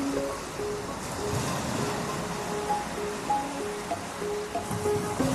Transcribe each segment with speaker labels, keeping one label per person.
Speaker 1: Thank you.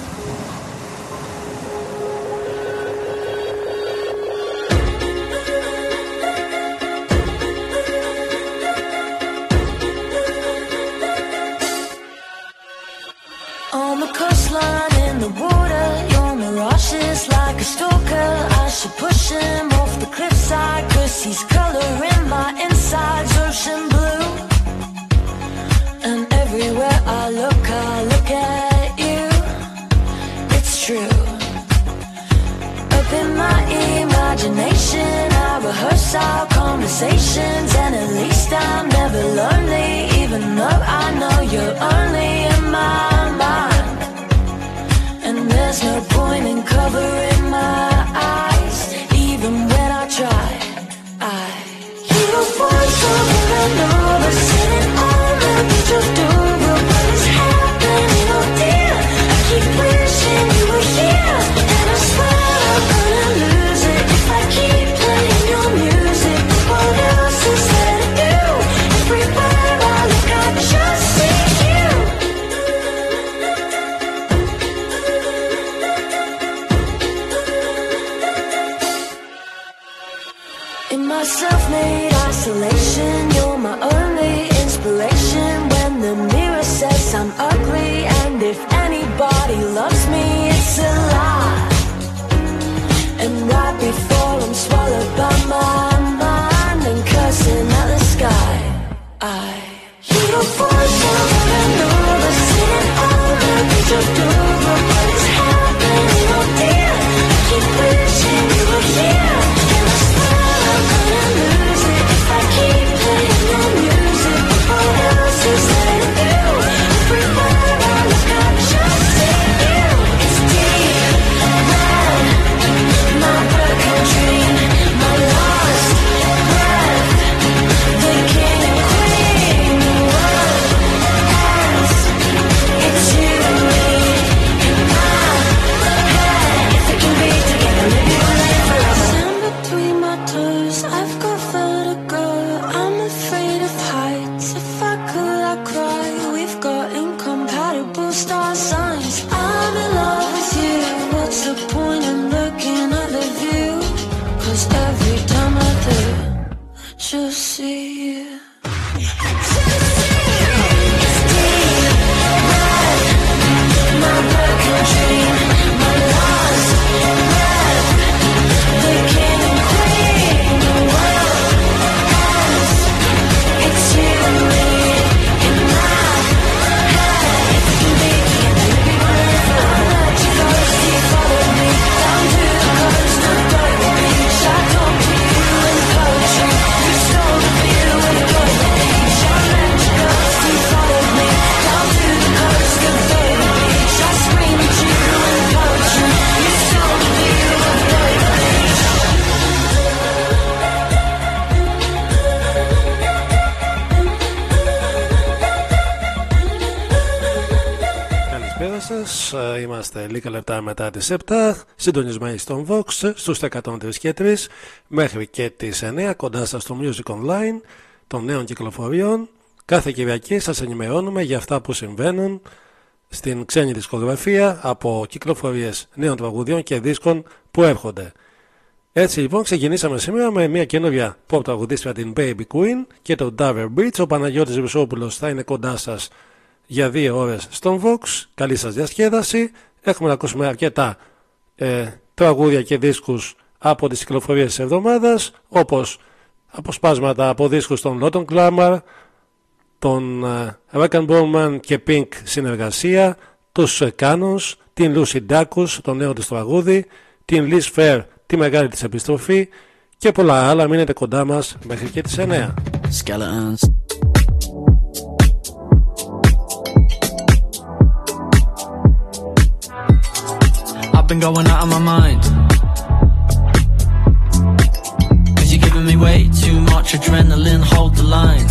Speaker 1: imagination I rehearse our conversations And at least I'm never lonely Even though I know you're only in my mind. And there's no point in covering my eyes Even when I try. I You voice over and over Sitting on the beach of Dover What is happening, oh dear I keep wishing you were here.
Speaker 2: Λίγα λεπτά μετά τις 7 συντονισμένοι στον Vox στους 103 και 3 μέχρι και τις 9 κοντά σας στο Music Online των νέων κυκλοφοριών κάθε Κυριακή σας ενημερώνουμε για αυτά που συμβαίνουν στην ξένη δισκογραφία από κυκλοφορίες νέων τραγουδιών και δίσκων που έρχονται. Έτσι λοιπόν ξεκινήσαμε σήμερα με μια καινούργια pop τραγουδίστρια την Baby Queen και το Dover Beach. Ο Παναγιώτης Βυσόπουλος θα είναι κοντά σας για δύο ώρες στον Vox. Καλή σας διασκέδαση. Έχουμε να ακούσουμε αρκετά ε, τραγούδια και δίσκους από τις κυκλοφορίες της εβδομάδας όπως αποσπάσματα από δίσκους των Lotton Glamour, των ε, Rack Bowman και Pink συνεργασία, τους Canons, την Lucy Dacus, το νέο της τραγούδι, την Liz Fair, τη μεγάλη της επιστροφή και πολλά άλλα. Μείνετε κοντά μας μέχρι και τις 9.
Speaker 3: I've been going out of my mind. Cause you're giving me way too much adrenaline, hold the line.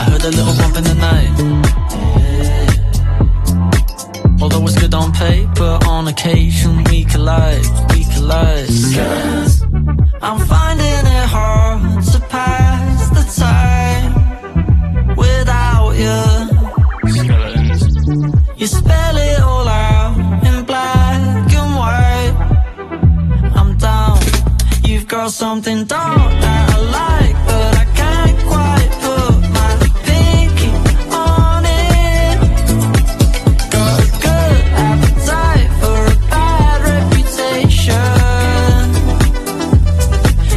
Speaker 3: I heard a little bump in the night. Yeah. Although it's good on paper, on occasion we collide, we collide. Cause I'm finding it hard to pass the time without you. Skeletons. You spell it got something dark that I like, but I can't quite put my pinky on it. Got a good appetite for a bad reputation,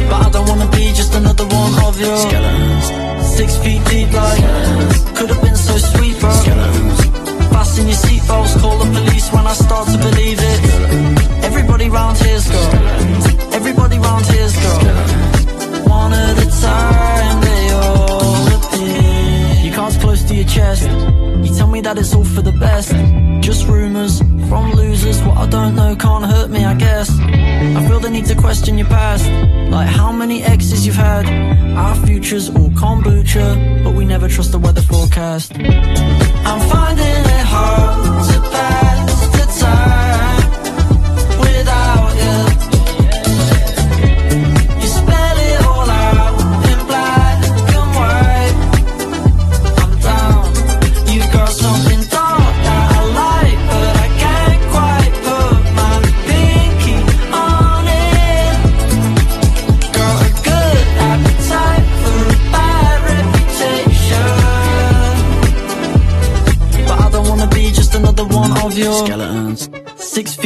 Speaker 3: but I don't wanna be just another one of your skeletons. Six feet deep, like could have been so sweet, bro. Skeletons. Fasten your seatbelts, call the police when I start to believe that it's all for the best. Just rumours from losers. What I don't know can't hurt me I guess. I feel the need to question your past. Like how many exes you've had? Our future's all kombucha But we never trust the weather forecast. I'm finding it hard to pass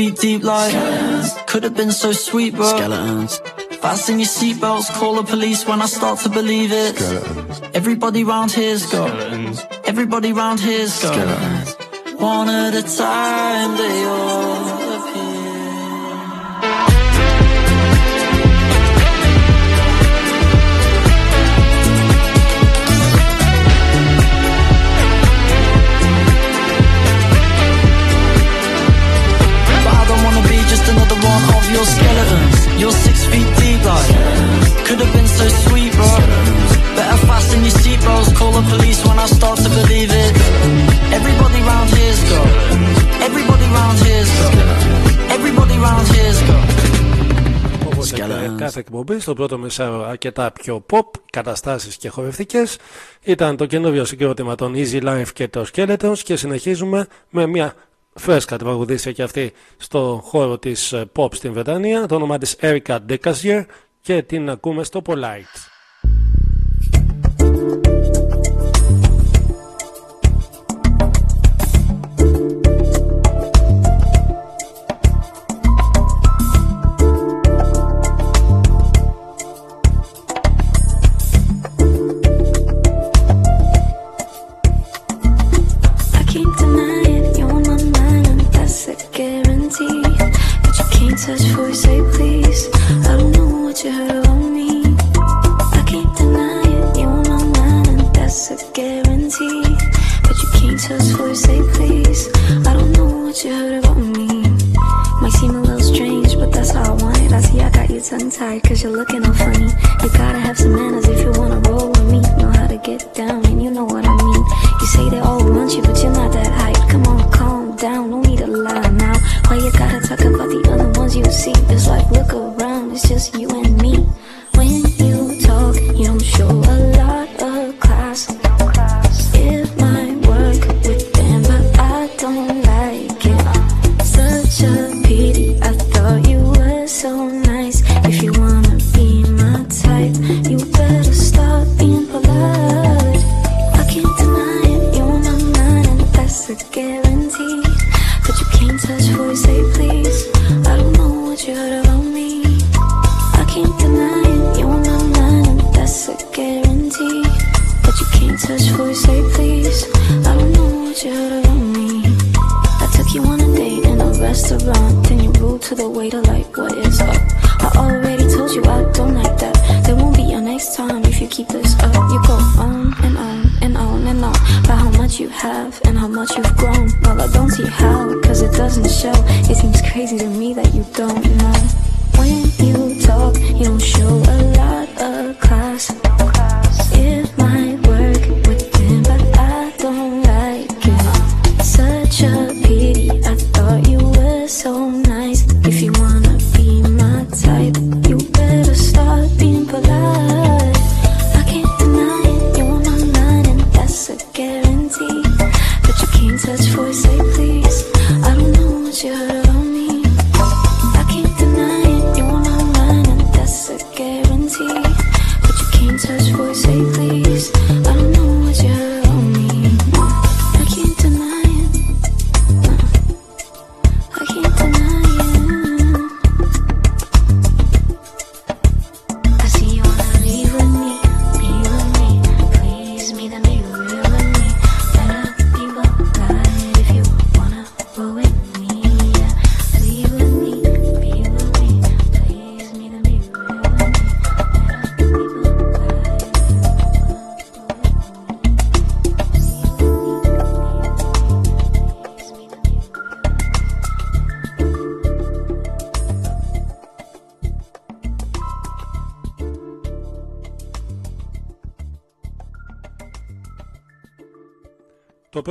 Speaker 3: Feet deep, like could have been so sweet, bro. Skeletons. Fasten your seatbelts, call the police when I start to believe it. Skeletons. Everybody round here's got. Everybody round here's got. One at a time, they all one of your skeletons. You're six feet deep, like could have been so sweet, bro. Better fasten your seatbelts, call the police when I start to believe it. Everybody round here's got. Everybody round here's got. Everybody round here's got.
Speaker 2: Όπως και κάθε εκπομπή, στο πρώτο μισάρο αρκετά πιο pop, καταστάσεις και χορευτικές. Ήταν το καινούριο συγκρότημα των Easy Life και το Skeletons και συνεχίζουμε με μια φρέσκα τραγουδίστρια και αυτή στο χώρο της ε, pop στην Βρετανία. Το όνομα της Erica Decasier και την ακούμε στο Polite.
Speaker 4: Tied, cause you're looking all funny. You gotta have some manners if you wanna roll with me. Know how to get down,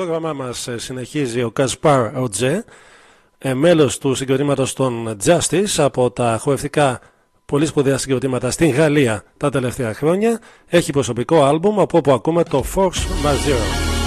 Speaker 2: πρόγραμμά μας ε, συνεχίζει ο Κασπάρ Οτζέ, ε, μέλος του συγκροτήματος των Justice από τα χορευτικά πολύ σπουδαία συγκροτήματα στην Γαλλία τα τελευταία χρόνια. Έχει προσωπικό άλμπουμ από όπου ακούμε το Force Majeure.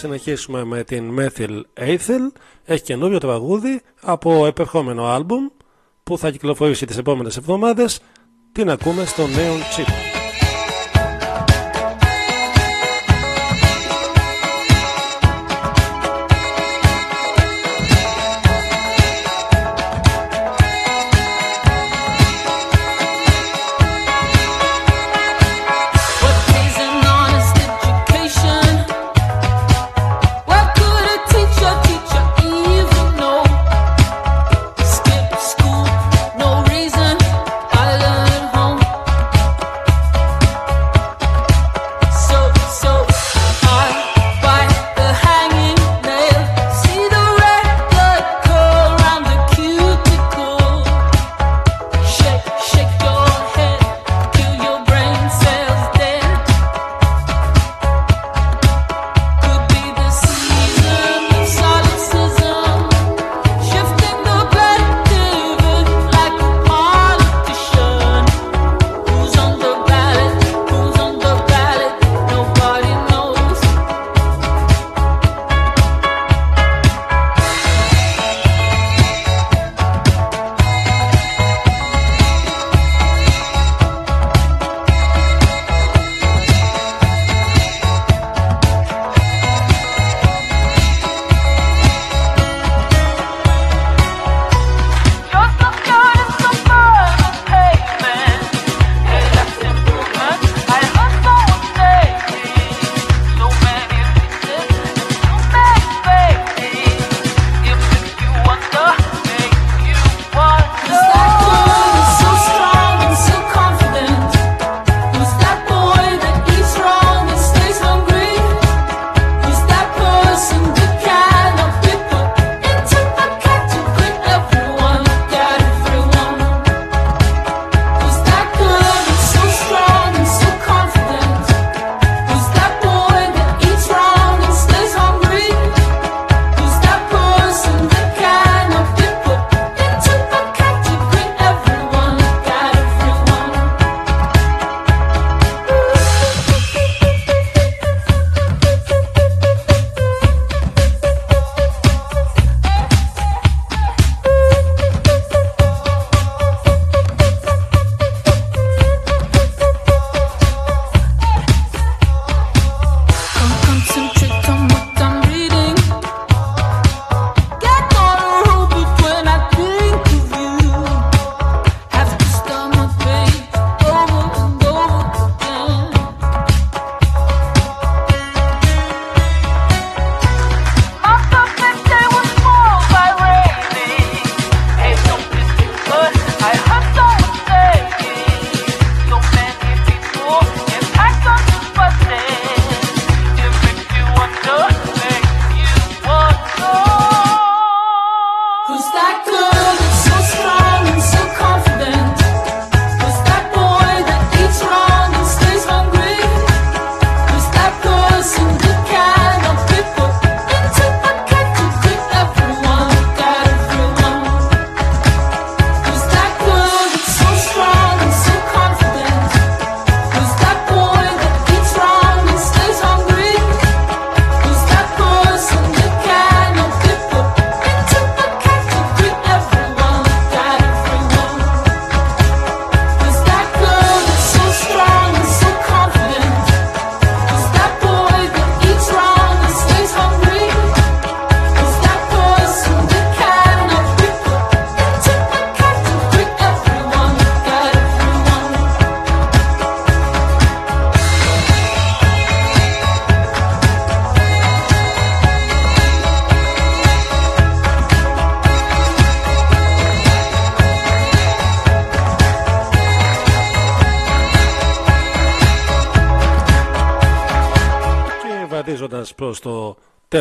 Speaker 2: Συνεχίσουμε με την Methyl Ethyl. Έχει καινούριο τραγούδι από επερχόμενο άλμπουμ που θα κυκλοφορήσει τις επόμενες εβδομάδες. Την ακούμε στο νέο Chip.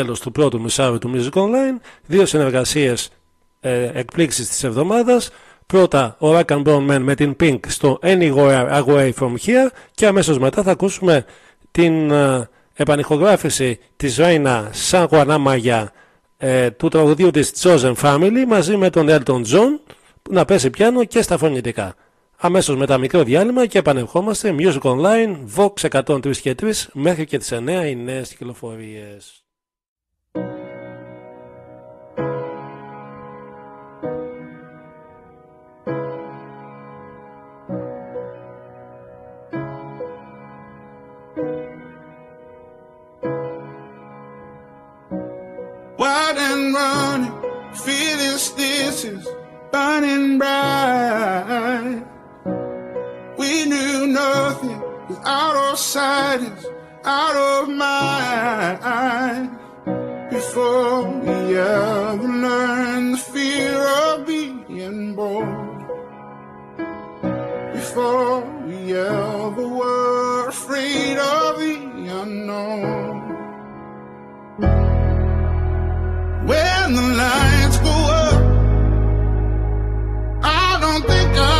Speaker 2: Τέλος του πρώτου μισάου του Music Online, δύο συνεργασίες ε, εκπλήξεις της εβδομάδας. Πρώτα ο Rack and Bone Man με την Pink στο Anywhere Away From Here και αμέσως μετά θα ακούσουμε την ε, επανηχογράφηση της Ρέινα Σαν Μαγιά ε, του τραγουδίου της Chosen Family μαζί με τον Elton John να πέσει πιάνο και στα φωνητικά. Αμέσως μετά μικρό διάλειμμα και επανερχόμαστε Music Online, Vox 103 και 3 μέχρι και τις 9 οι νέες κυκλοφορίες.
Speaker 5: Wild and running, feeling stitches, burning bright. We knew nothing was out of sight, is out of mind. Before we ever learned the fear of being born. Before we ever were afraid of the unknown. Think I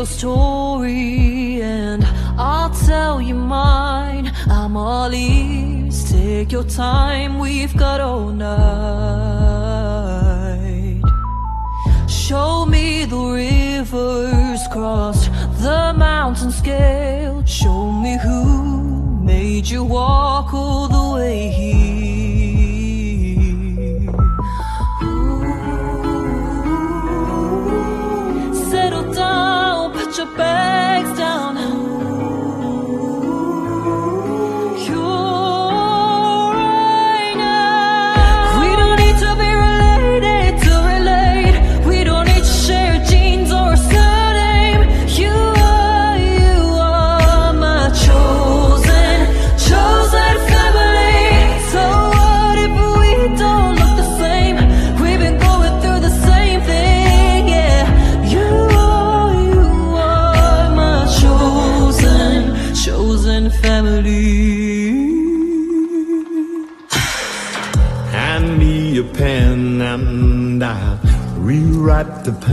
Speaker 3: your story and I'll tell you mine. I'm all ears, take your time, we've got all night. Show me the rivers crossed, the mountain scaled. Show me who made you walk all the way here.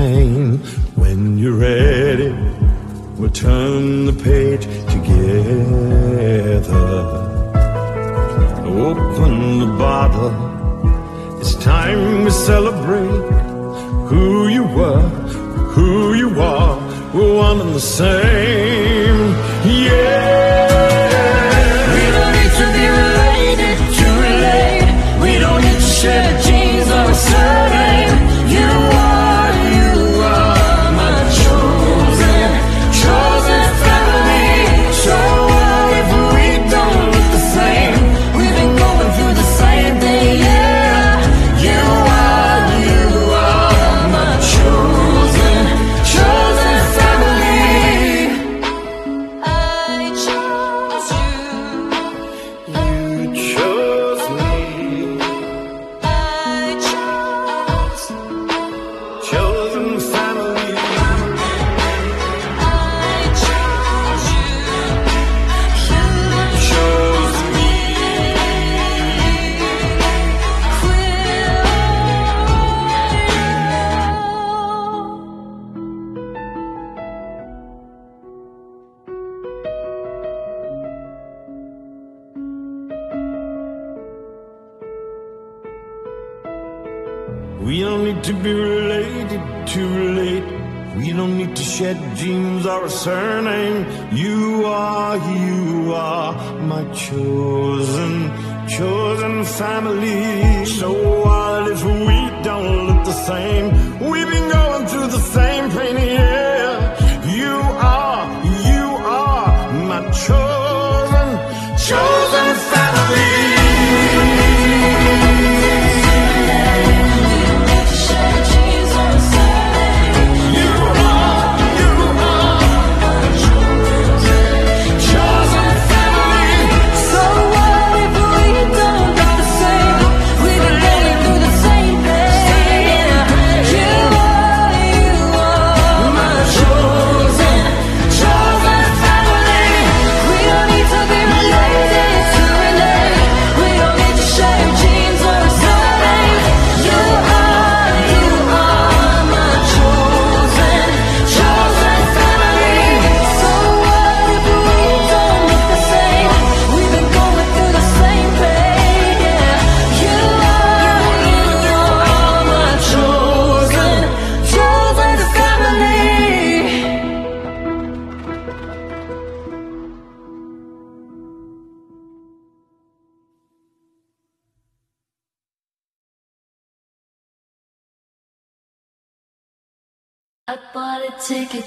Speaker 6: time. When you're ready, we'll turn the page together. Open the bottle. It's time we celebrate who you were, who you are. We're one and the same.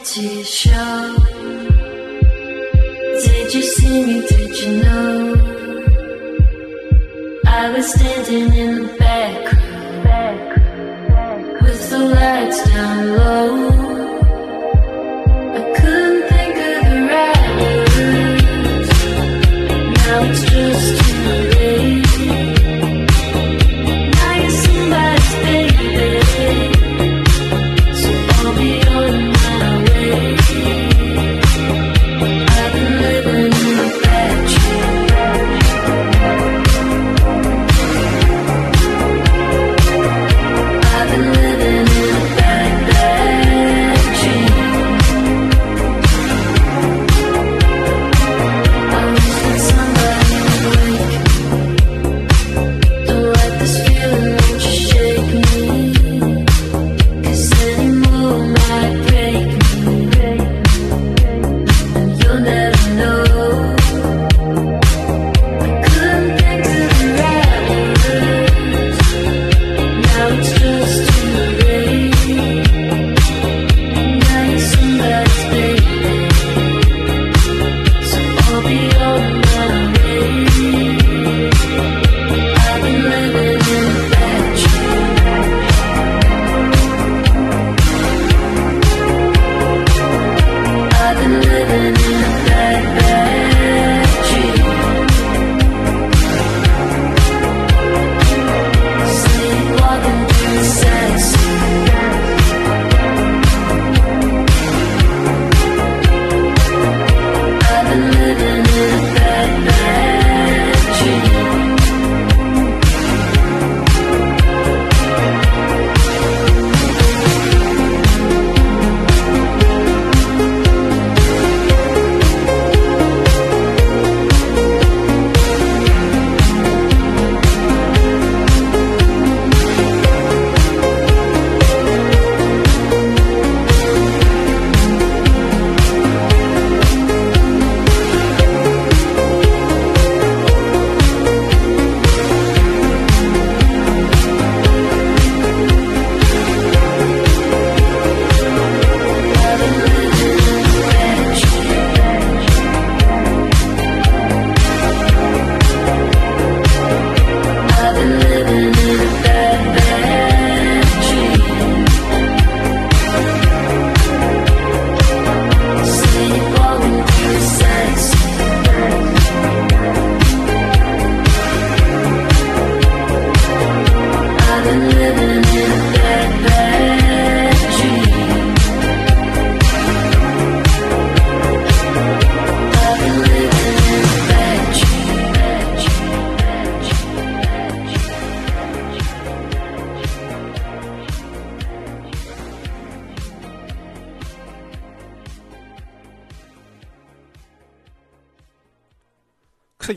Speaker 1: reality show. Did you see me? Did you know? I was standing in the back, back, back. with the lights down low.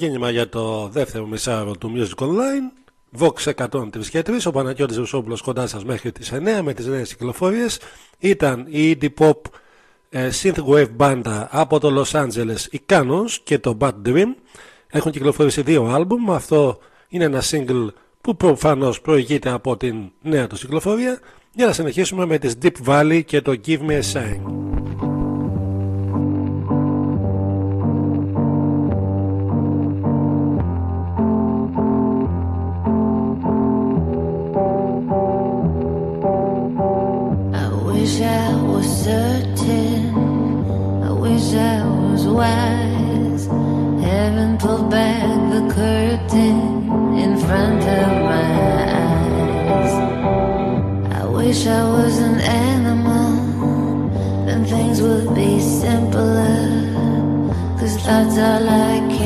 Speaker 2: Ξεκίνημα για το δεύτερο μισάρο του Music Online. Vox 103 και 3, ο Παναγιώτης Ρουσόπουλος κοντά σας μέχρι τις 9 με τις νέες κυκλοφορίες. Ήταν η indie pop ε, synthwave μπάντα από το Los Angeles, οι Canons και το Bad Dream. Έχουν κυκλοφορήσει δύο άλμπουμ, αυτό είναι ένα single που προφανώς προηγείται από την νέα τους κυκλοφορία. Για να συνεχίσουμε με τις Deep Valley και το Give Me a Sign.
Speaker 1: Simpler. Cause thoughts are like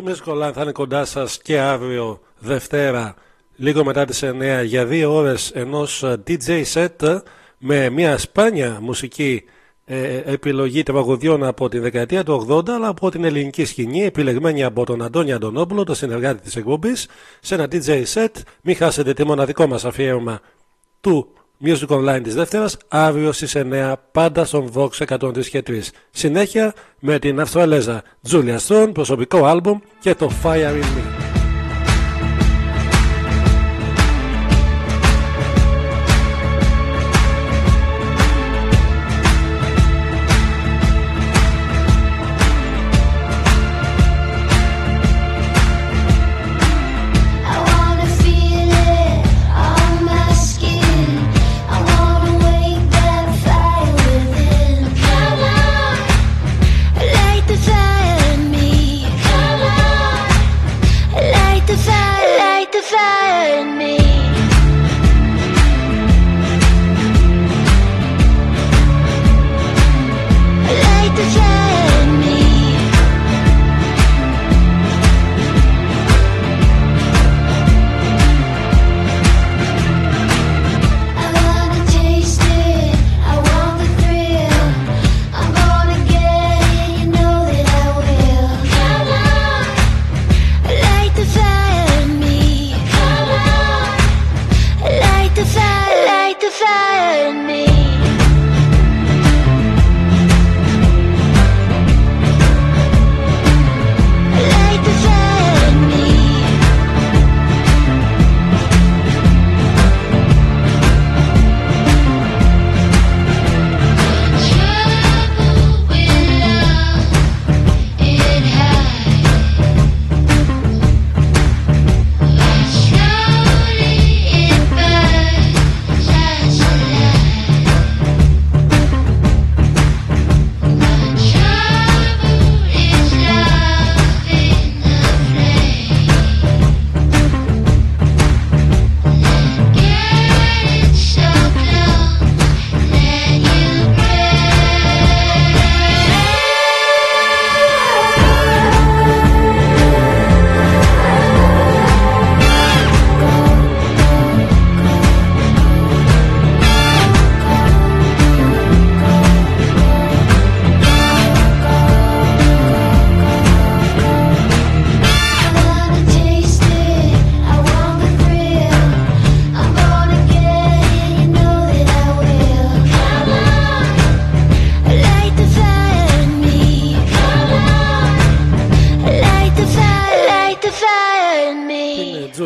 Speaker 2: Το Music Online θα είναι κοντά σας και αύριο Δευτέρα λίγο μετά τις 9 για δύο ώρες ενός ε, DJ set με μια σπάνια μουσική ε, επιλογή τραγουδιών από τη δεκαετία του 80 αλλά από την ελληνική σκηνή επιλεγμένη από τον Αντώνη Αντωνόπουλο, το συνεργάτη της εκπομπής σε ένα DJ set. Μην χάσετε τη μοναδικό μας αφιέρωμα του Music Online της Δεύτερας αύριο στις 9 πάντα στον Vox 103 και 3. Συνέχεια με την Αυστραλέζα Julia Stone, προσωπικό άλμπουμ και το Fire in Me.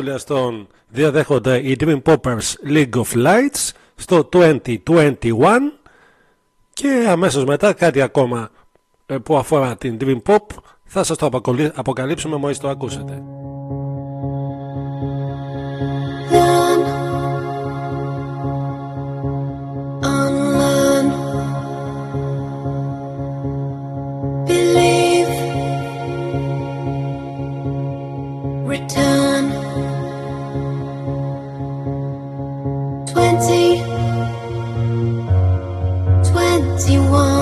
Speaker 2: σχολιαστών διαδέχονται οι Dream Poppers League of Lights στο 2021 και αμέσως μετά κάτι ακόμα ε, που αφορά την Dream Pop θα σας το αποκαλύψουμε μόλις το ακούσετε.
Speaker 7: 寂寞。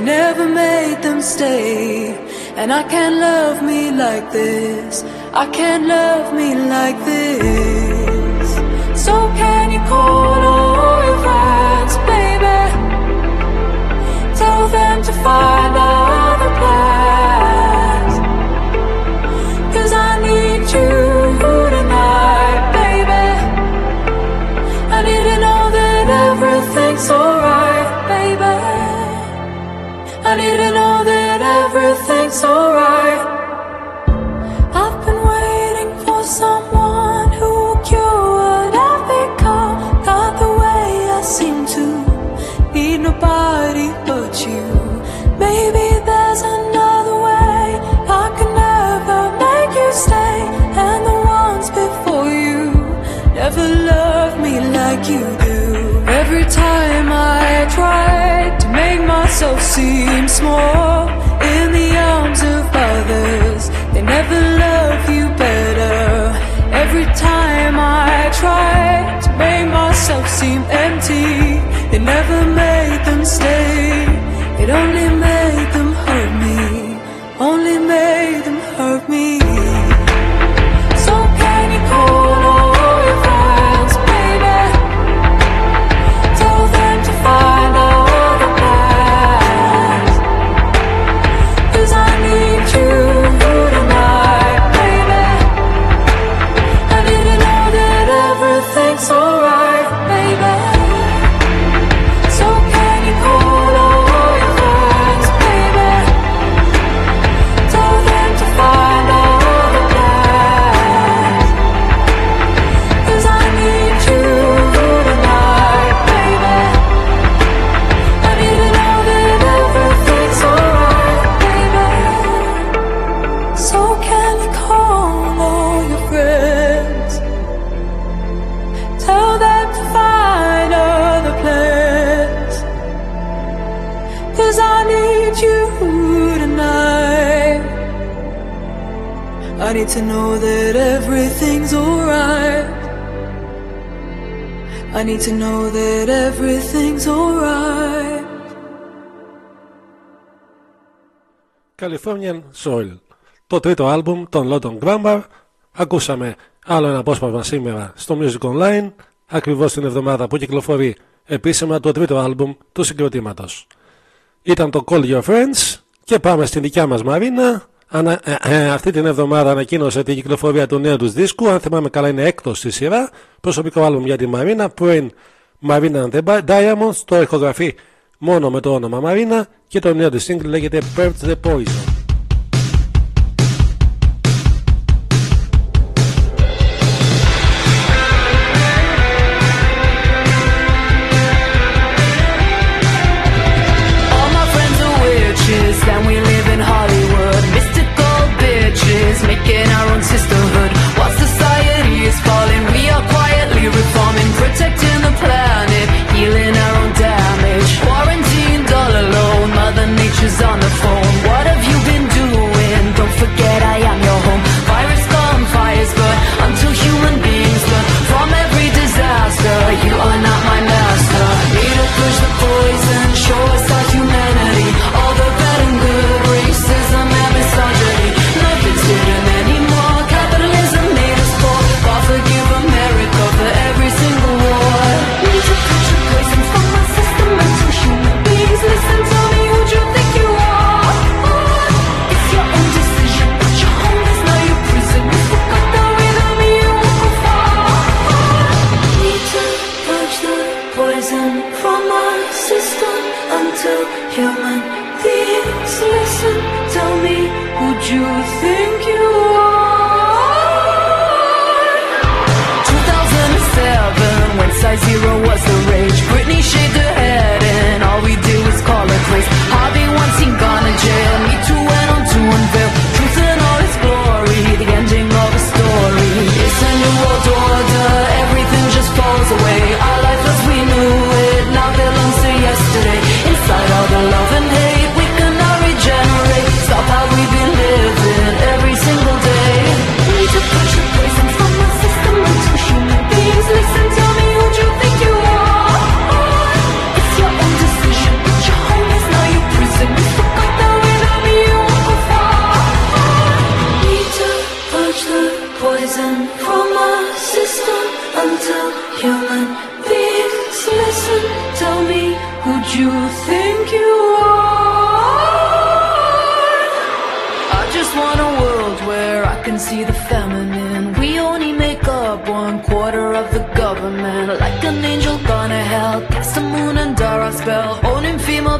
Speaker 7: They never made them stay. And I can't love me like this. I can't love me like this. So can you call all your friends, baby? Tell them to find another place. everything's alright. I've been waiting for someone who will cure what I've become. Not the way I seem to need nobody but you. Maybe there's another way I could never make you stay. And the ones before you never loved me like you do. Every time I try to make myself seem small never love you better every time I try. Cause I need you tonight. I need to know that everything's alright. I need to know that everything's alright.
Speaker 2: Californian Soil. Το τρίτο άλμπουμ των London Grammar. Ακούσαμε άλλο ένα απόσπασμα σήμερα στο Music Online, ακριβώς την εβδομάδα που κυκλοφορεί επίσημα το τρίτο άλμπουμ του συγκροτήματος. Ήταν το Call Your Friends και πάμε στην δικιά μας Μαρίνα. Ανα, ε, ε, αυτή την εβδομάδα ανακοίνωσε την κυκλοφορία του νέου τους δίσκου. Αν θυμάμαι καλά είναι έκτος στη σειρά. Προσωπικό άλμπουμ για τη Μαρίνα. Πριν Marina and the Diamonds. Το ηχογραφεί μόνο με το όνομα Μαρίνα. Και το νέο της single λέγεται Birds
Speaker 7: the Poison.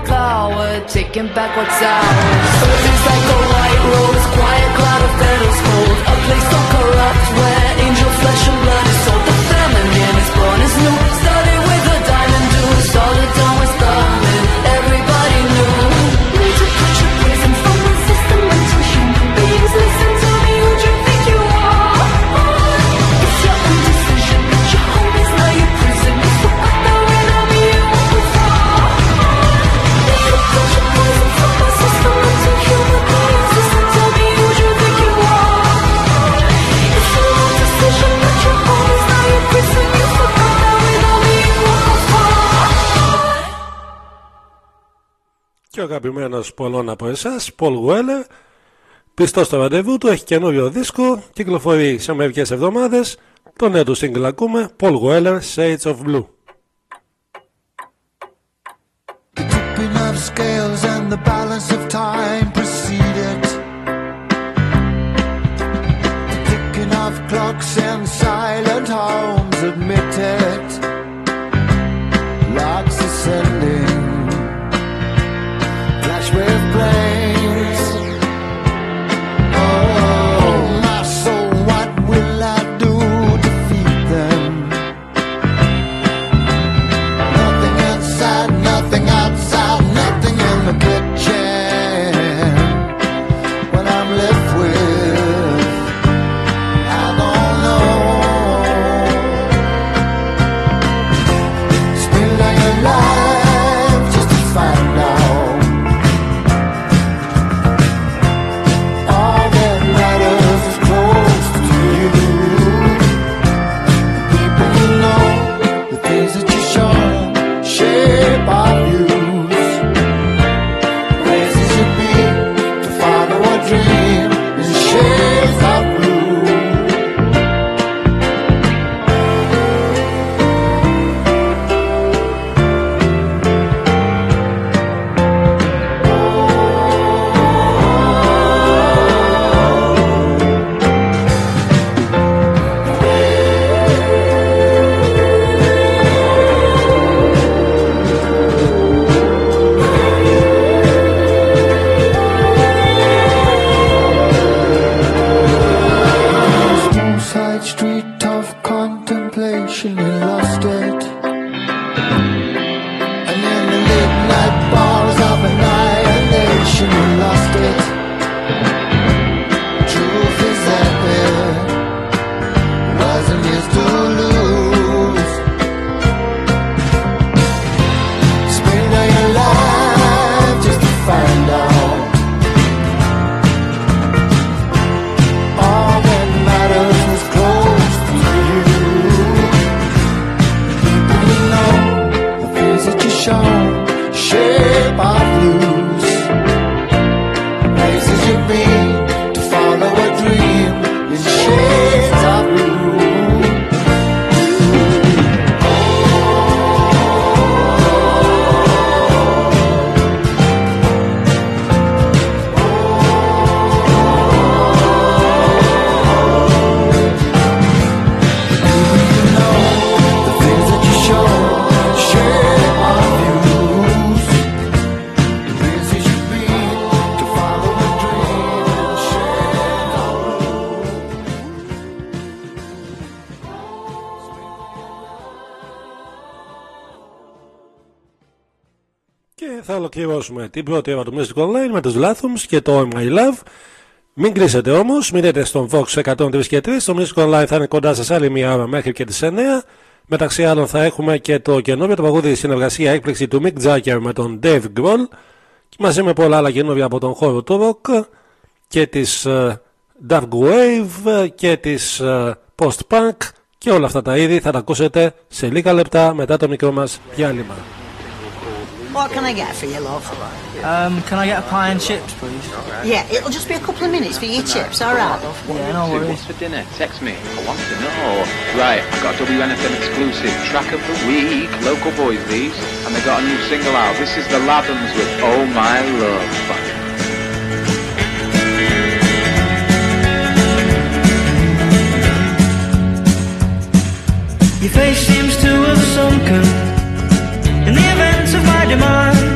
Speaker 7: Power taking back what's ours. Earth
Speaker 1: is like a white rose, quiet cloud of petals cold. A place so corrupt where angel flesh and blood is sold. The feminine is born as new.
Speaker 2: Και ο αγαπημένο πολλών από εσά, Paul Weller, πιστό στο ραντεβού του, έχει καινούριο δίσκο, κυκλοφορεί σε μερικέ εβδομάδε. Το νέο του single ακούμε, Paul Weller, Shades of Blue.
Speaker 8: tipping of scales and the balance of time preceded. The ticking of clocks and silent homes admitted.
Speaker 2: Ολοκληρώσουμε την πρώτη ώρα του Music Online με τους Lathrums και το All My Love. Μην κλείσετε όμως, μείνετε στον Vox 103 και 3. Το Music Online θα είναι κοντά σας άλλη μία ώρα μέχρι και τις 9. Μεταξύ άλλων θα έχουμε και το καινούριο το παγούδι συνεργασία έκπληξη του Mick Jagger με τον Dave Grohl και μαζί με πολλά άλλα καινούργια από τον χώρο του rock και της ε, Dark Wave και της ε, Post Punk και όλα αυτά τα είδη θα τα ακούσετε σε λίγα λεπτά μετά το μικρό μας διάλειμμα.
Speaker 9: What can I get for you, love?
Speaker 3: Um, can I get a pie and chips, please?
Speaker 9: Yeah, it'll just be a couple of minutes for your chips, all right, love?
Speaker 3: Yeah, no worries.
Speaker 10: What's for dinner? Text me. I want to know. Right, I've got a WNFM exclusive. Track of the week. Local boys, these. And they got a new single out. This is the Lathams with Oh My Love.
Speaker 1: Your face seems to have sunken in the event of my demise.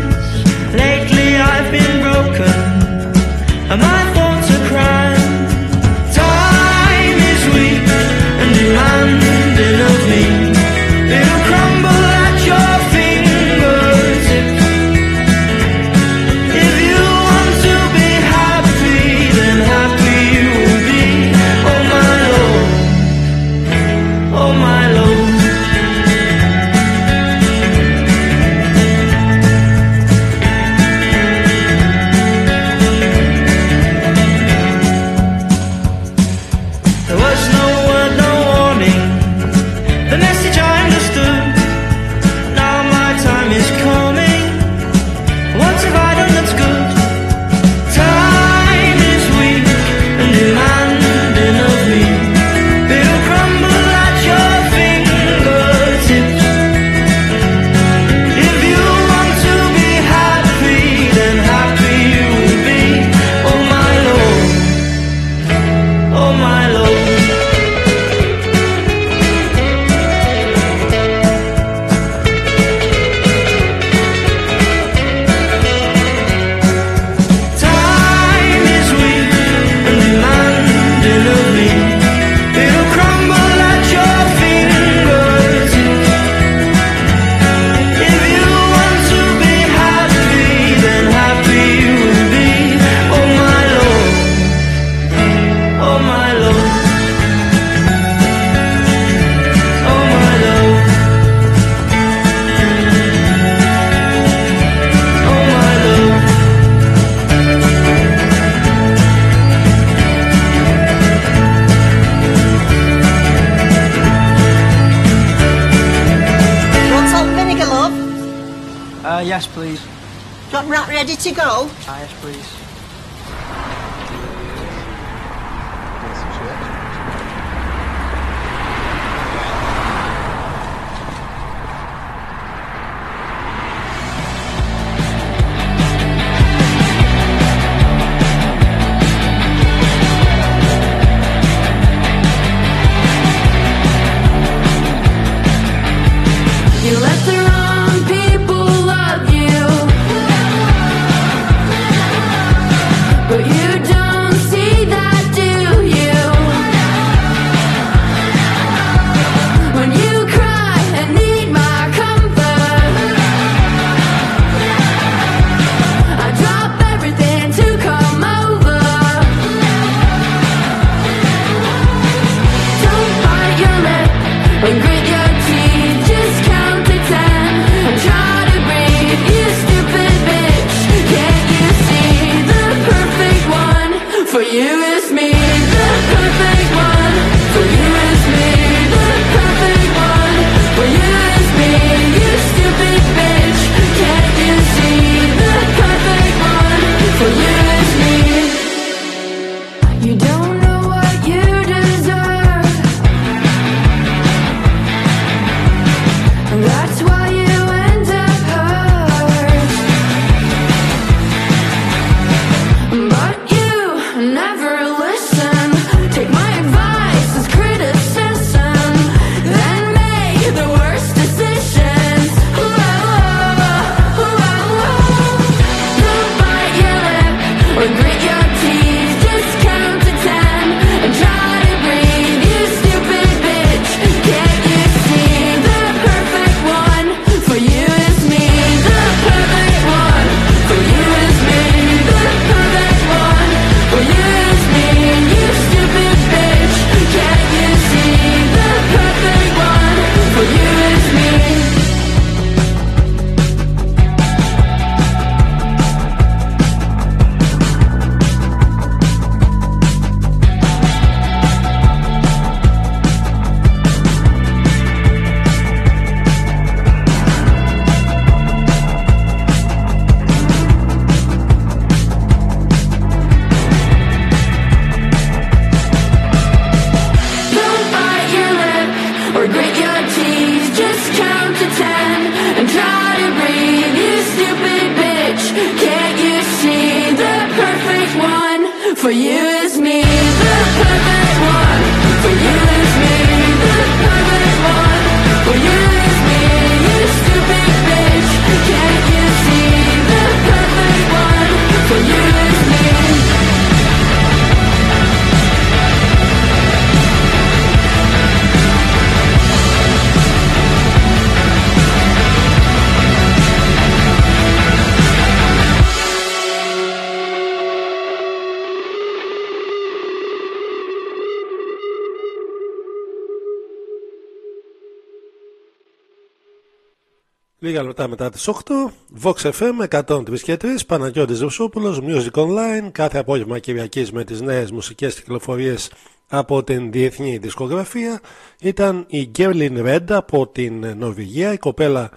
Speaker 2: Λεπτά μετά τις 8, Vox FM 103 και 3, Παναγιώτης Ρουσόπουλος, Music Online, κάθε απόγευμα Κυριακής με τις νέες μουσικές κυκλοφορίες από την διεθνή δισκογραφία. Ήταν η Γκέρλιν Ρέντ από την Νορβηγία, η κοπέλα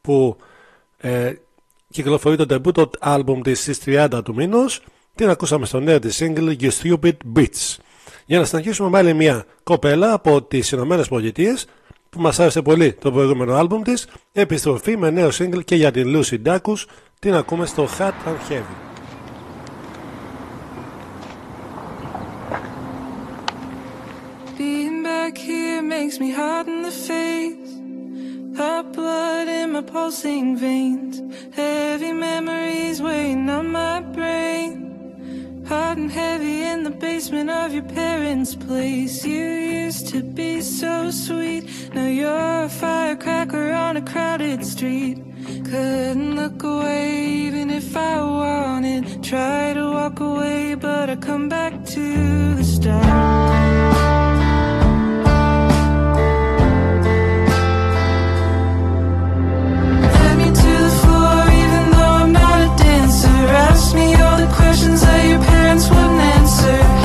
Speaker 2: που ε, κυκλοφορεί το debut album της στις 30 του μήνος. Την ακούσαμε στο νέο της single You Stupid Bitch. Για να συνεχίσουμε με άλλη μια κοπέλα από τις Ηνωμένες Πολιτείες που μας άρεσε πολύ το προηγούμενο άλμπουμ της επιστροφή με νέο single και για την Lucy Dacus την ακούμε στο Hot and Heavy
Speaker 7: Being back here makes me hot in the face. Hot blood in my pulsing veins. Heavy memories weighing on my brain. Hot and heavy in the basement of your parents' place. You used to be so sweet. Now you're a firecracker on a crowded street. Couldn't look away even if I wanted. Try to walk away, but I come back to the start. say your parents wouldn't answer.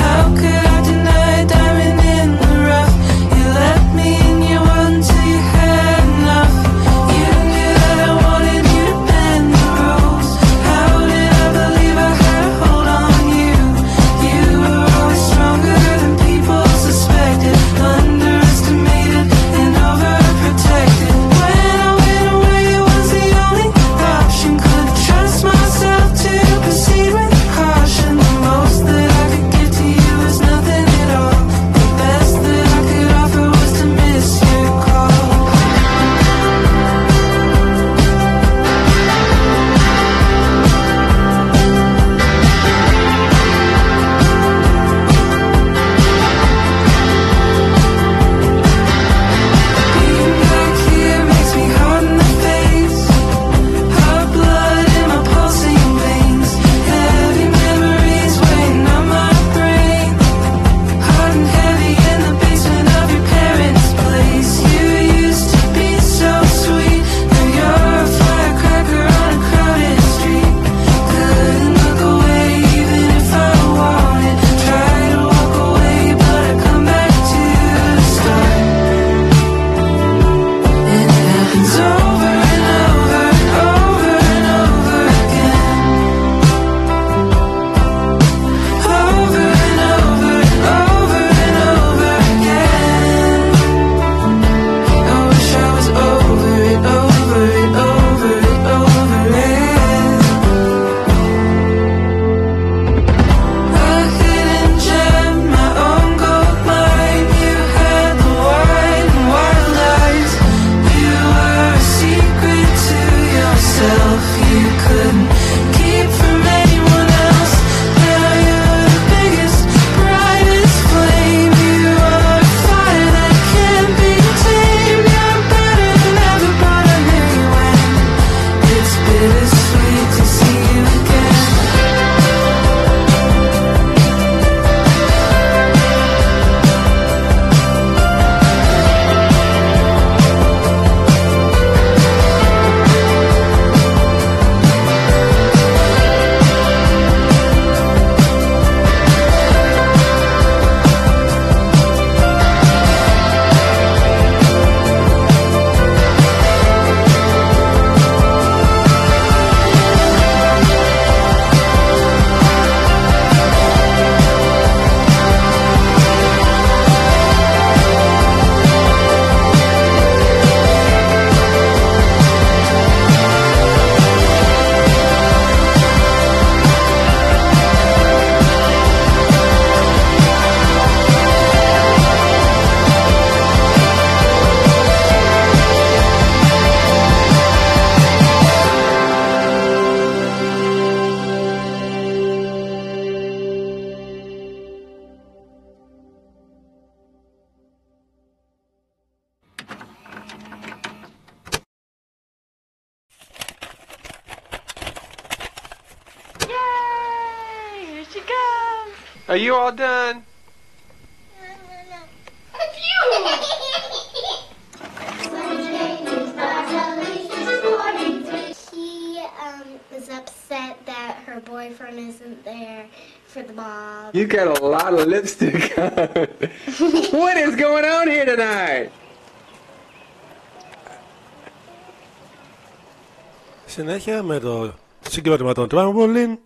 Speaker 2: Συνέχεια με το συγκρότημα των Trampolin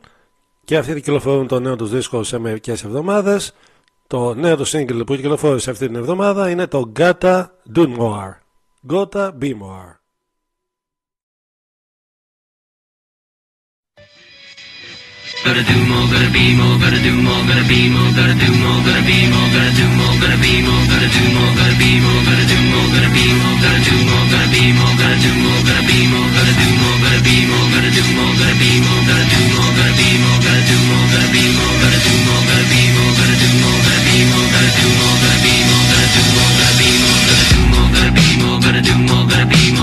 Speaker 2: και αυτοί κυκλοφορούν το νέο τους δίσκο σε μερικές εβδομάδες. Το νέο τους single που κυκλοφόρησε αυτή την εβδομάδα είναι το Gotta Do More. Gotta
Speaker 3: Gotta do more, gotta be more, gotta do more, gotta be more, gotta do more, gotta be more, gotta do more, gotta be more, gotta do more, gotta be more, gotta do more, gotta be more, gotta do more, gotta be more, gotta do more, gotta be more, gotta do more, gotta be more, gotta do more, gotta be more, gotta do more, gotta be more, gotta do more, gotta be more, gotta do more, gotta be more, gotta do more, gotta be more, gotta do more, gotta be more, gotta do more, gotta be more, gotta do more, gotta be more, gotta do more, gotta be more,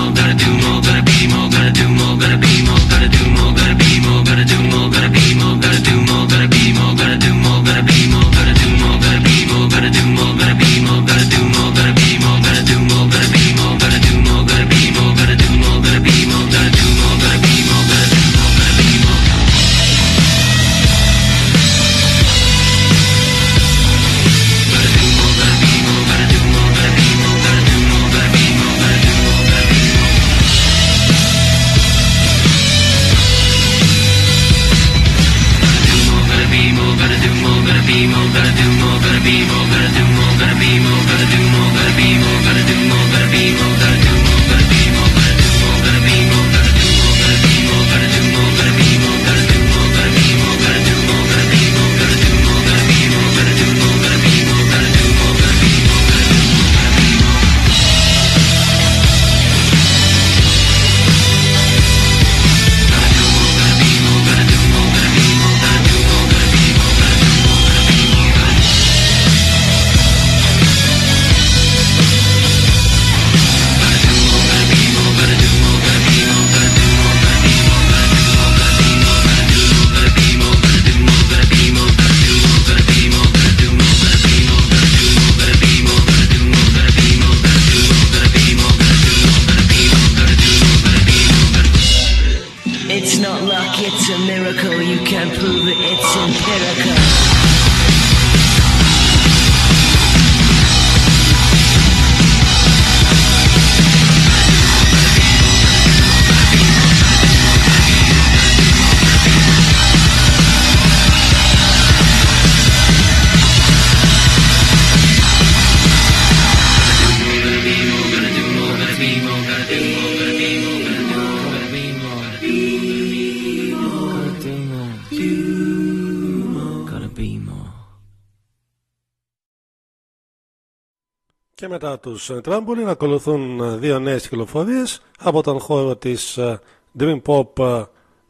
Speaker 2: μετά τους ε, Trampolin ακολουθούν ε, δύο νέες κυκλοφορίες από τον χώρο της ε, Dream Pop ε,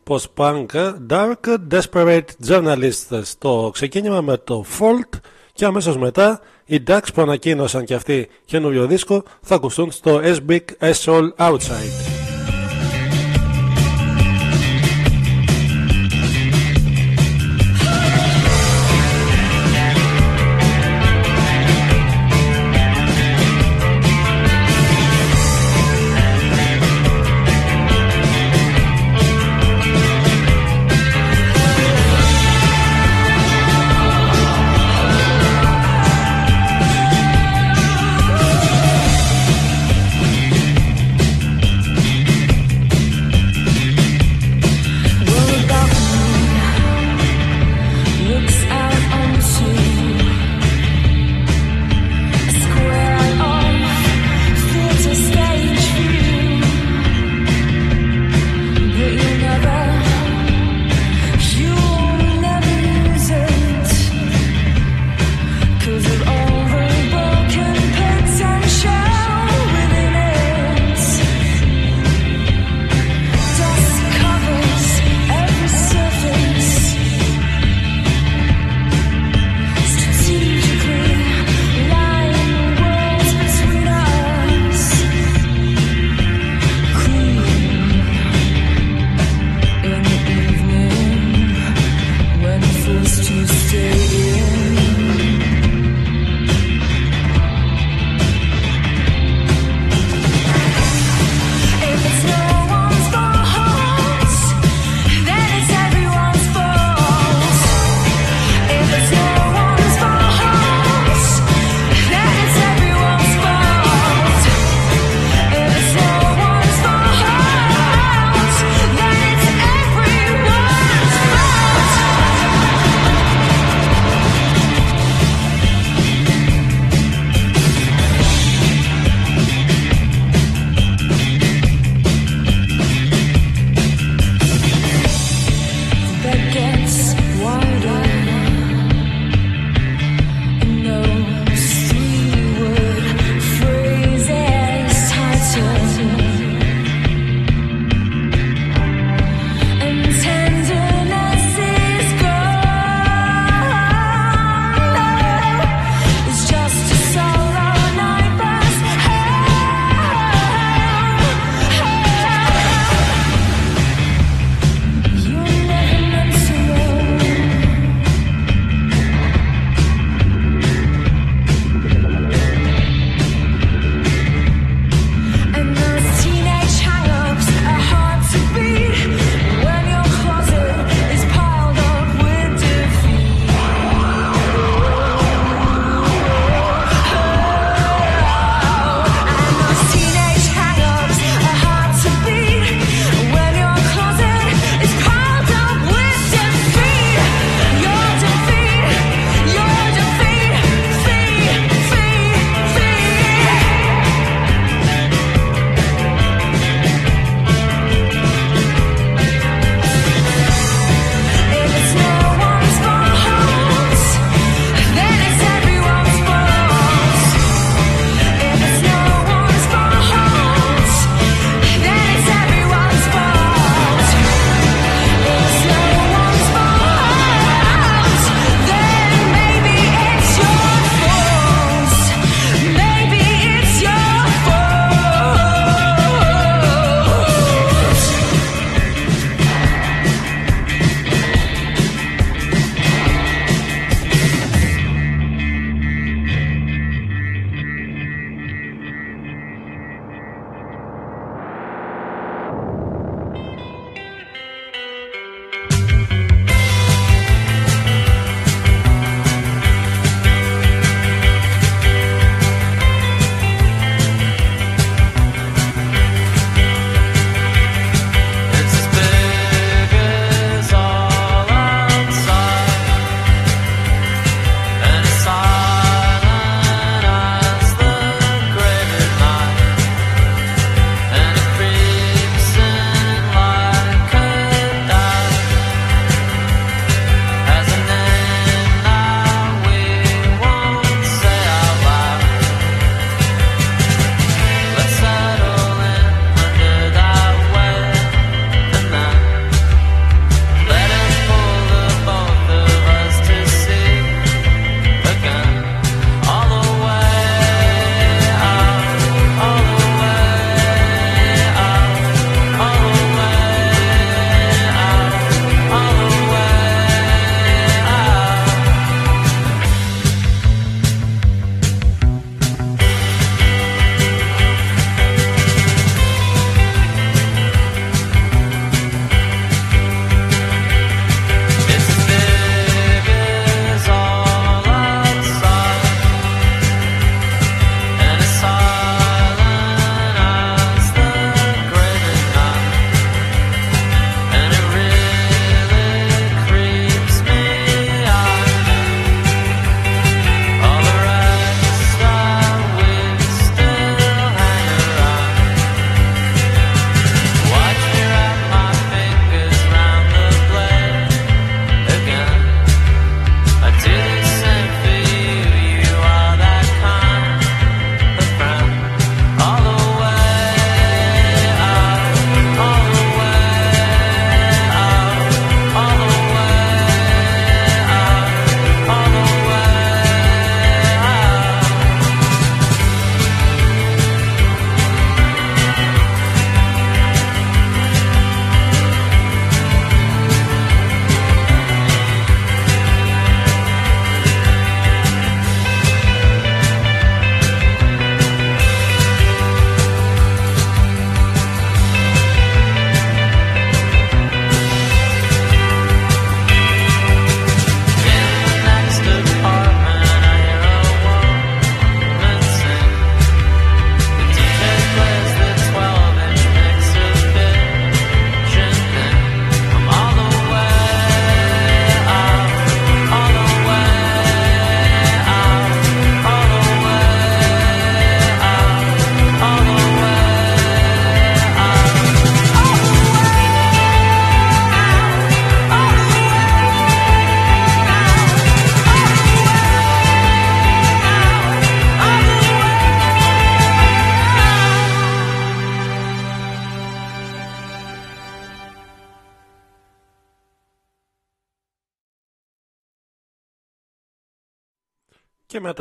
Speaker 2: Post-Punk ε, Dark Desperate Journalists το ξεκίνημα με το Fault και αμέσως μετά οι Ducks που ανακοίνωσαν και αυτοί καινούριο δίσκο θα ακουστούν στο S Big S All Outside.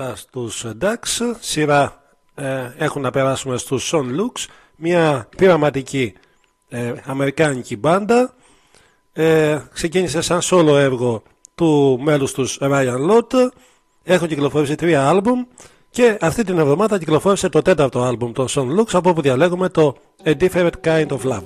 Speaker 2: Μετά στους Ducks. Σειρά ε, έχουν να περάσουμε στους Son Lux μια πειραματική ε, αμερικάνικη μπάντα. Ε, ξεκίνησε σαν solo έργο του μέλους τους Ryan Lott. Έχουν κυκλοφορήσει τρία άλμπουμ και αυτή την εβδομάδα κυκλοφόρησε το τέταρτο άλμπουμ των Son Lux από όπου διαλέγουμε το A Different Kind of Love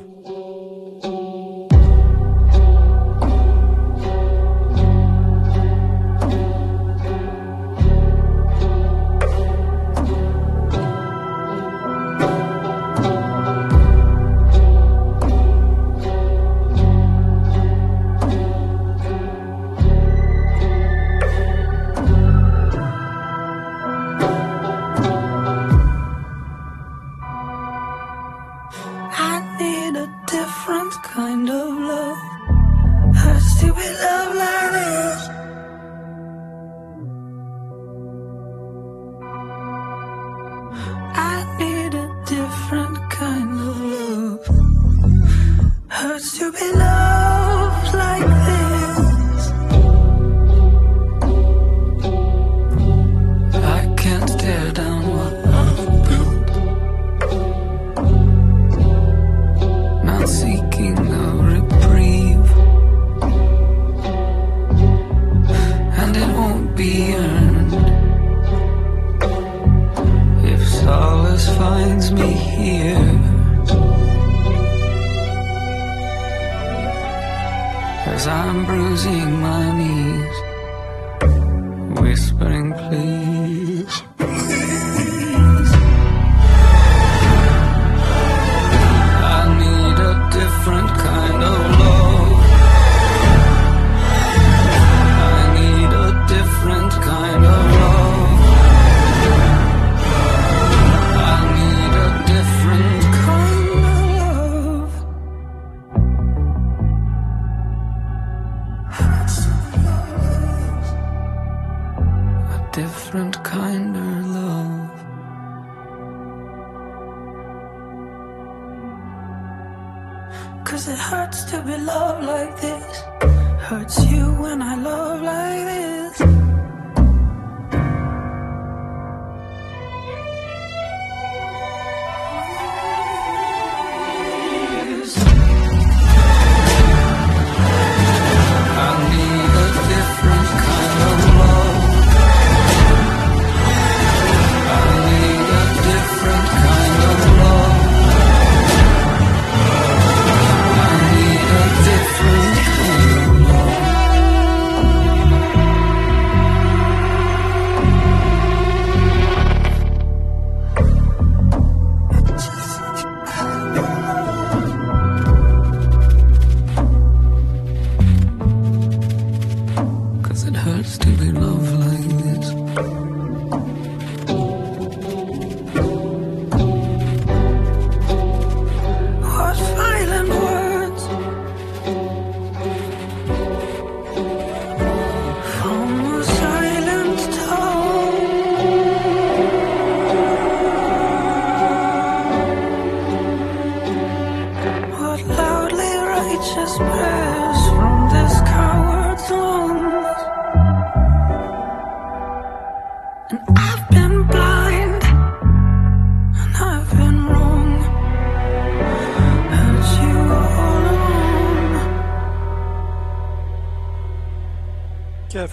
Speaker 7: losing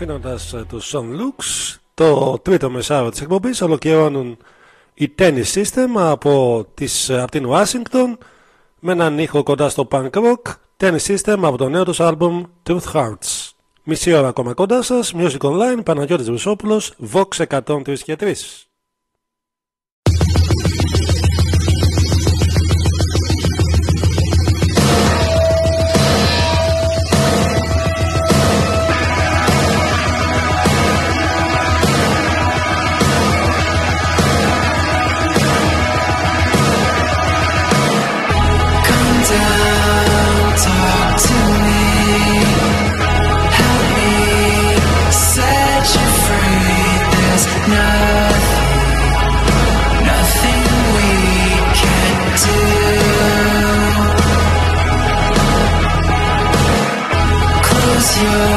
Speaker 2: Και αφήνοντα τους Son Lux, το τρίτο μεσάριο της εκπομπής ολοκληρώνουν οι Tennis System από, τις, από την Washington με έναν ήχο κοντά στο punk rock. Tennis System από το νέο τους άλμπουμ Truth Hearts. Μισή ώρα ακόμα κοντά σας, Music Online, Παναγιώτης Βουσόπουλος, Vox 103 και 3.
Speaker 7: you.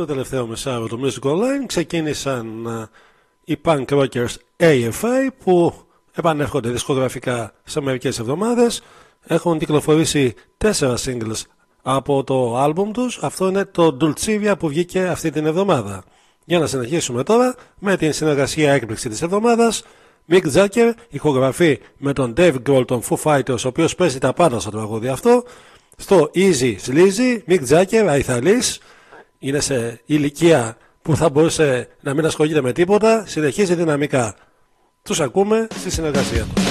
Speaker 11: Το τελευταίο μεσάριο του Music Online ξεκίνησαν α, οι punk rockers AFI που επανέρχονται δισκογραφικά σε μερικές εβδομάδες. Έχουν κυκλοφορήσει τέσσερα singles από το άλμπουμ τους. Αυτό είναι το Dulcivia που βγήκε αυτή την εβδομάδα. Για να συνεχίσουμε τώρα με την συνεργασία έκπληξη της εβδομάδας. Mick Jagger ηχογραφεί με τον Dave Grohl των Foo Fighters ο οποίος παίζει τα πάντα στο τραγούδι αυτό. Στο Easy Sleazy, Mick Jagger, αϊθαλής, είναι σε ηλικία που θα μπορούσε να μην ασχολείται με τίποτα, συνεχίζει δυναμικά. Τους ακούμε στη συνεργασία τους.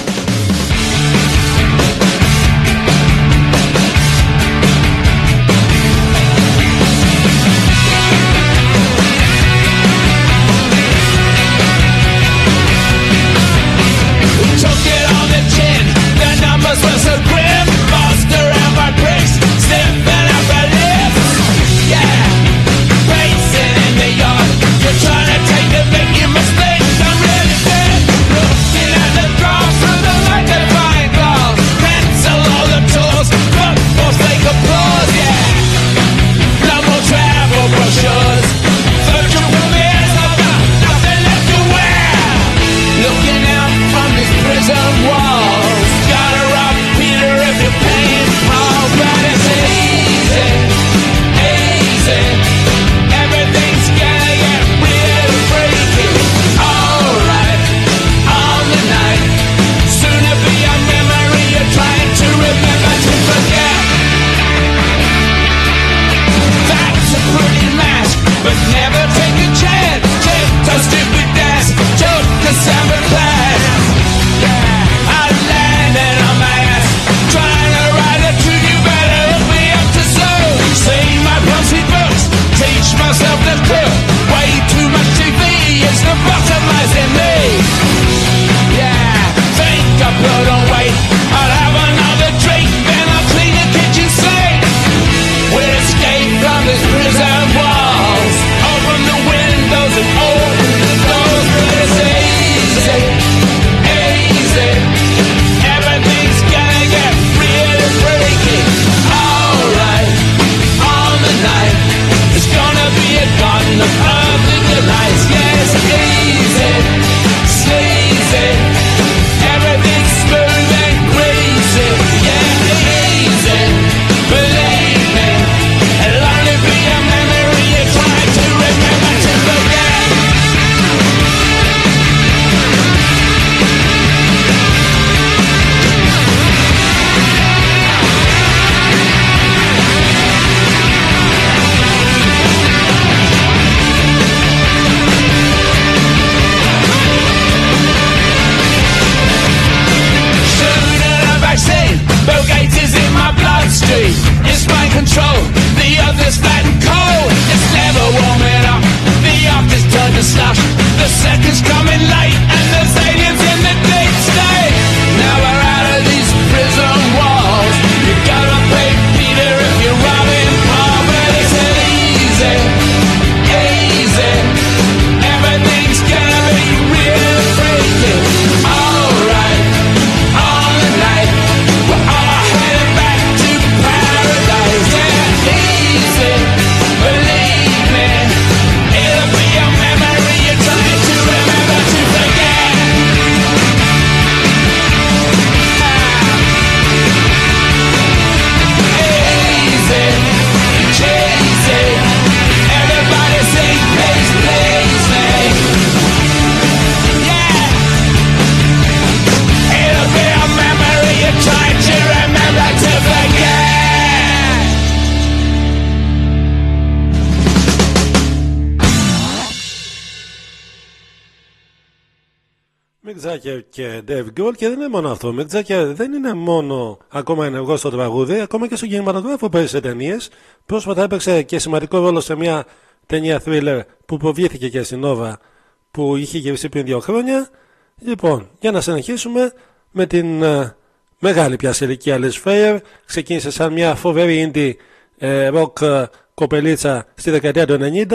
Speaker 11: Jagger και Dave Grohl και δεν είναι μόνο αυτό. Mick Jagger δεν είναι μόνο ακόμα ενεργό στο τραγούδι, ακόμα και στο κινηματογράφο παίζει σε ταινίες. Πρόσφατα έπαιξε και σημαντικό ρόλο σε μια ταινία thriller που προβλήθηκε και στην Nova που είχε γυριστεί πριν δύο χρόνια. Λοιπόν, για να συνεχίσουμε με την ε, μεγάλη πια σε ηλικία Liz Fair. Ξεκίνησε σαν μια φοβερή indie ε, rock ε, κοπελίτσα στη δεκαετία του 90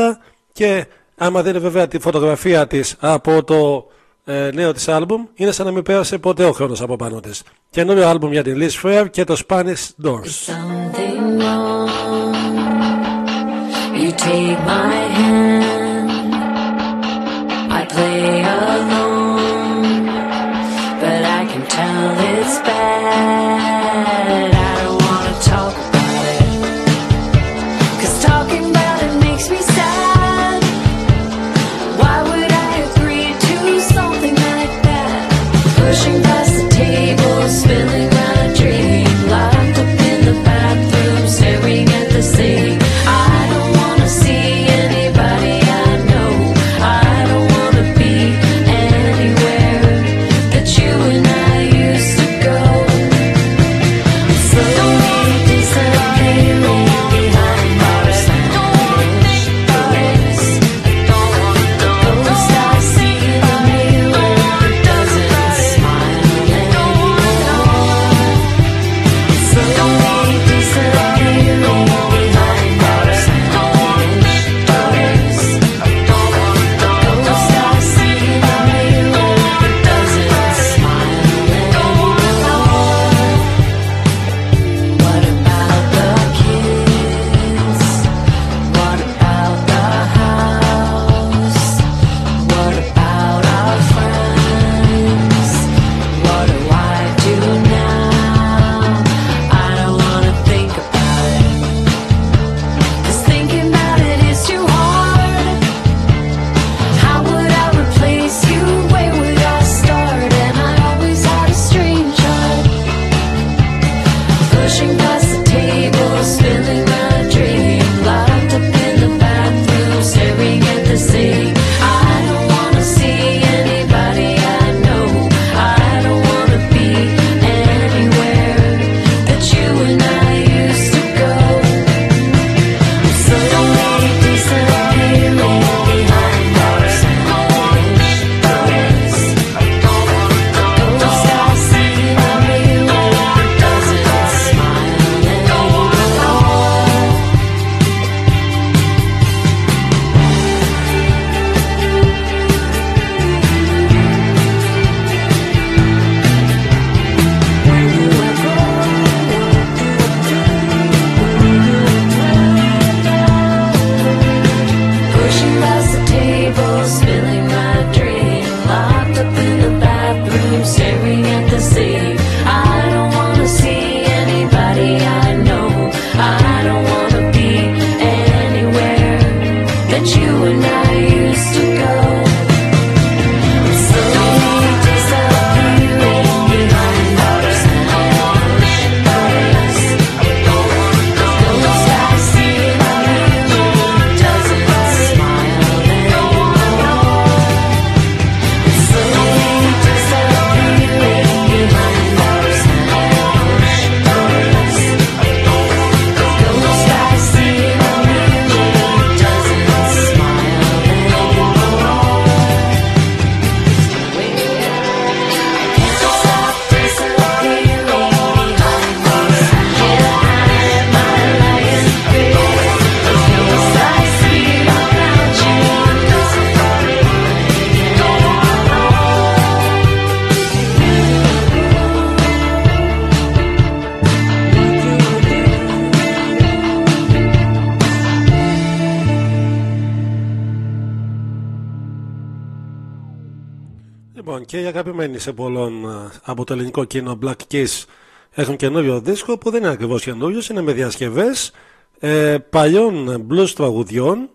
Speaker 11: και άμα δείτε βέβαια τη φωτογραφία της από το ε, νέο της άλμπουμ είναι σαν να μην πέρασε ποτέ ο χρόνος από πάνω της. Καινούριο άλμπουμ για την Liz Fair και το Spanish Doors.
Speaker 1: Take my hand, I play
Speaker 2: αγαπημένοι σε πολλών ε, από το ελληνικό κοινό Black Kiss έχουν καινούριο δίσκο που δεν είναι ακριβώς καινούριο, είναι με διασκευές ε, παλιών blues τραγουδιών.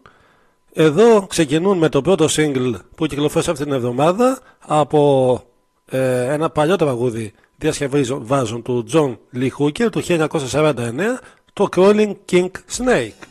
Speaker 2: Εδώ ξεκινούν με το πρώτο single που κυκλοφόρησε αυτή την εβδομάδα από ε, ένα παλιό τραγούδι διασκευάζων του John Lee Hooker του 1949, το Crawling King Snake.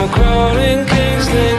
Speaker 12: I'm a crawling
Speaker 2: Kingsley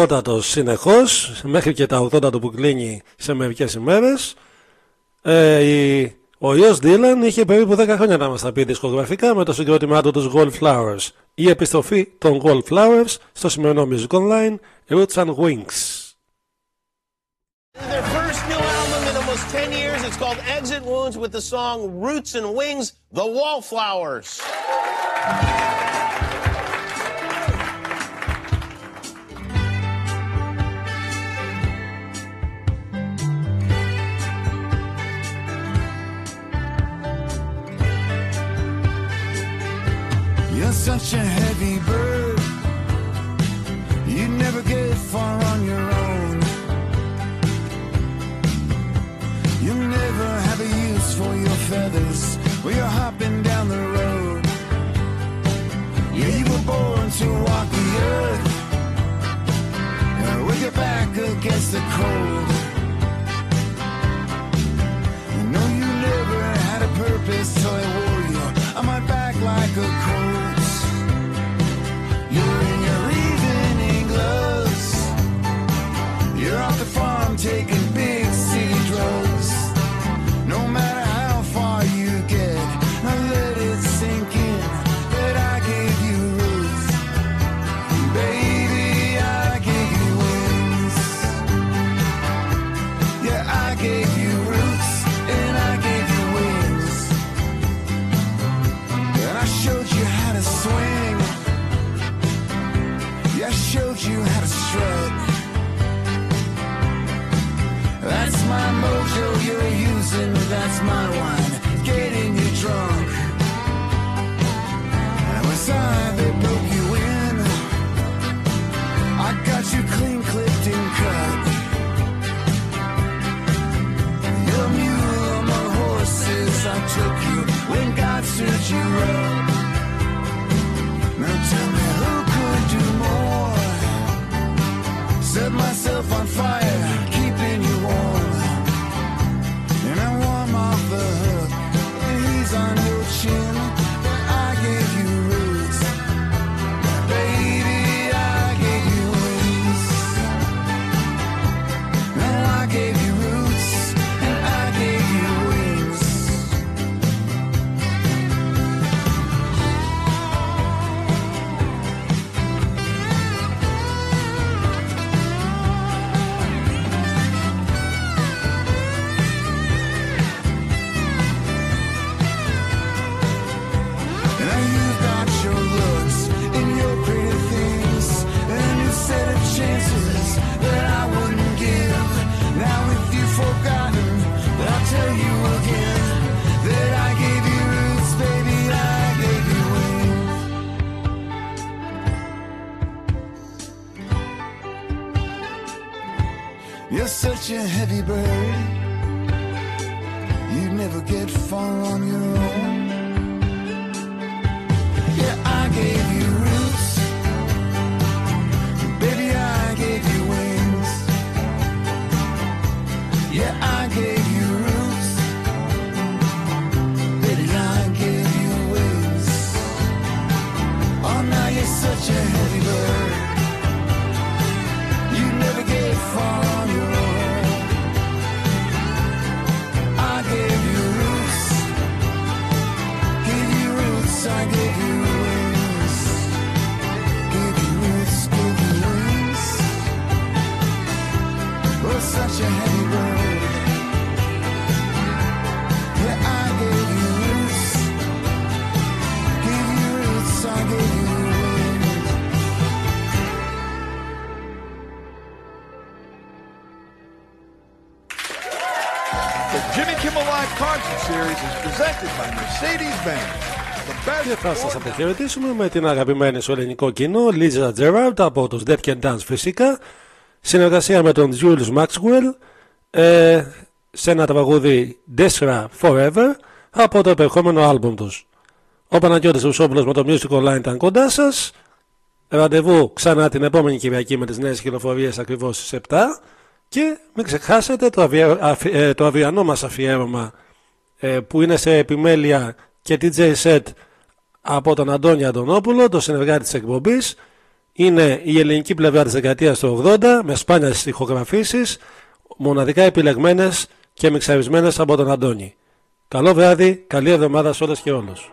Speaker 2: ενεργότατος συνεχώς μέχρι και τα 80 του που κλείνει σε μερικές ημέρες. Ε, η- ο ιός Dylan είχε περίπου 10 χρόνια να μας τα πει δισκογραφικά με το συγκρότημά του τους Wallflowers. Η επιστροφή των Wallflowers στο σημερινό Music Online Roots and Wings.
Speaker 13: Their first new album in almost 10 years. It's called Exit Wounds with the song Roots and Wings, The Wallflowers.
Speaker 8: Such a heavy bird. You never get far on your own. You never have a use for your feathers when you're hopping down the road. Yeah, you were born to walk the earth uh, with your back against the cold. No, you never had a purpose till I on fire, such a heavy bird. You never get far on your own.
Speaker 2: Θα σας αποχαιρετήσουμε με την αγαπημένη σου ελληνικό κοινό Lisa Gerard από τους Dead Can Dance φυσικά συνεργασία με τον Jules Maxwell ε, σε ένα τραγούδι Desra Forever από το επερχόμενο άλμπουμ τους. Ο Παναγιώτης Ρουσόπουλος με το Music Online ήταν κοντά σας. Ραντεβού ξανά την επόμενη Κυριακή με τις νέες κυκλοφορίες ακριβώς στις 7 και μην ξεχάσετε το, αβια- αφι- ε, το αυριανό μας αφιέρωμα ε, που είναι σε επιμέλεια και DJ set από τον Αντώνη Αντωνόπουλο, το συνεργάτη της εκπομπής είναι η ελληνική πλευρά της δεκαετίας του 80 με σπάνιες ηχογραφήσεις, μοναδικά επιλεγμένες και μιξαρισμένες από τον Αντώνη. Καλό βράδυ, καλή εβδομάδα σε όλες και όλους.